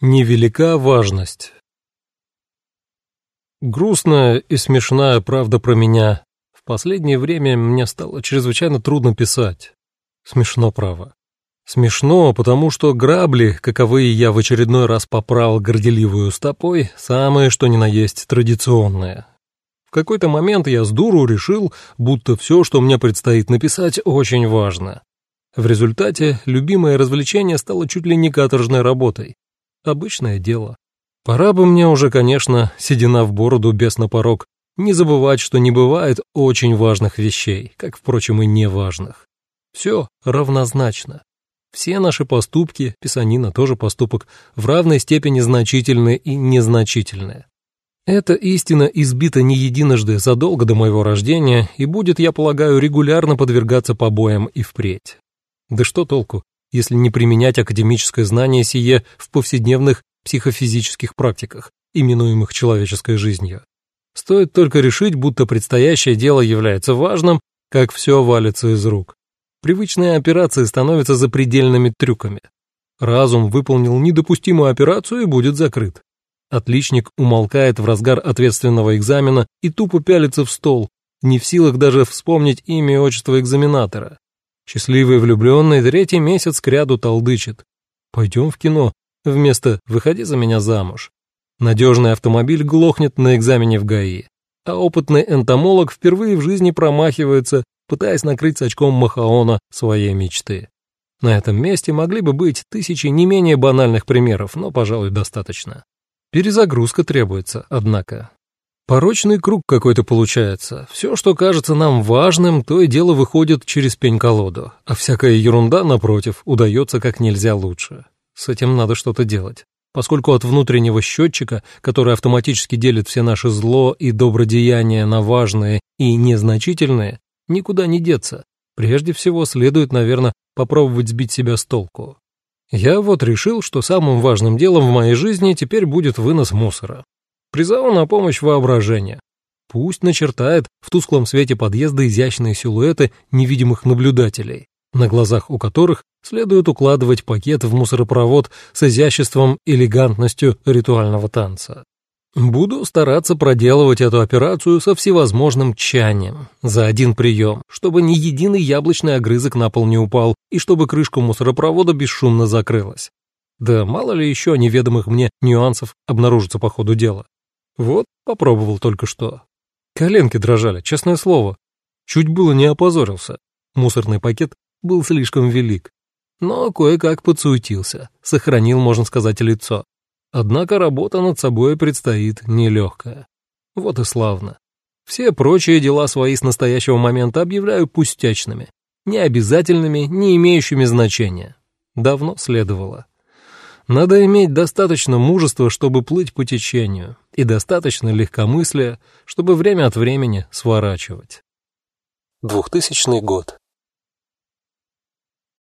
Невелика важность. Грустная и смешная правда про меня. В последнее время мне стало чрезвычайно трудно писать. Смешно, право. Смешно, потому что грабли, каковые я в очередной раз поправил горделивую стопой, самые что ни на есть традиционные. В какой-то момент я с дуру решил, будто все, что мне предстоит написать, очень важно. В результате любимое развлечение стало чуть ли не каторжной работой. Обычное дело. Пора бы мне уже, конечно, седина в бороду без на порог, не забывать, что не бывает очень важных вещей, как, впрочем, и неважных. Все равнозначно. Все наши поступки, писанина тоже поступок, в равной степени значительные и незначительные. Эта истина избита не единожды задолго до моего рождения и будет, я полагаю, регулярно подвергаться побоям и впредь. Да что толку, если не применять академическое знание сие в повседневных психофизических практиках, именуемых человеческой жизнью. Стоит только решить, будто предстоящее дело является важным, как все валится из рук. Привычные операции становятся запредельными трюками. Разум выполнил недопустимую операцию и будет закрыт. Отличник умолкает в разгар ответственного экзамена и тупо пялится в стол, не в силах даже вспомнить имя и отчество экзаменатора. Счастливый влюбленный третий месяц кряду толдычит. Пойдем в кино, вместо «выходи за меня замуж». Надежный автомобиль глохнет на экзамене в ГАИ, а опытный энтомолог впервые в жизни промахивается, пытаясь накрыть с очком Махаона своей мечты. На этом месте могли бы быть тысячи не менее банальных примеров, но, пожалуй, достаточно. Перезагрузка требуется, однако. Порочный круг какой-то получается. Все, что кажется нам важным, то и дело выходит через пень-колоду, а всякая ерунда, напротив, удается как нельзя лучше. С этим надо что-то делать. Поскольку от внутреннего счетчика, который автоматически делит все наши зло и добродеяния на важные и незначительные, никуда не деться. Прежде всего, следует, наверное, попробовать сбить себя с толку. Я вот решил, что самым важным делом в моей жизни теперь будет вынос мусора. Призову на помощь воображение. Пусть начертает в тусклом свете подъезда изящные силуэты невидимых наблюдателей, на глазах у которых следует укладывать пакет в мусоропровод с изяществом элегантностью ритуального танца. Буду стараться проделывать эту операцию со всевозможным тщанием, за один прием, чтобы ни единый яблочный огрызок на пол не упал и чтобы крышка мусоропровода бесшумно закрылась. Да мало ли еще неведомых мне нюансов обнаружится по ходу дела. Вот, попробовал только что. Коленки дрожали, честное слово. Чуть было не опозорился. Мусорный пакет был слишком велик. Но кое-как подсуетился, сохранил, можно сказать, лицо. Однако работа над собой предстоит нелегкая. Вот и славно. Все прочие дела свои с настоящего момента объявляю пустячными, необязательными, не имеющими значения. Давно следовало. Надо иметь достаточно мужества, чтобы плыть по течению, и достаточно легкомыслия, чтобы время от времени сворачивать. 2000 год.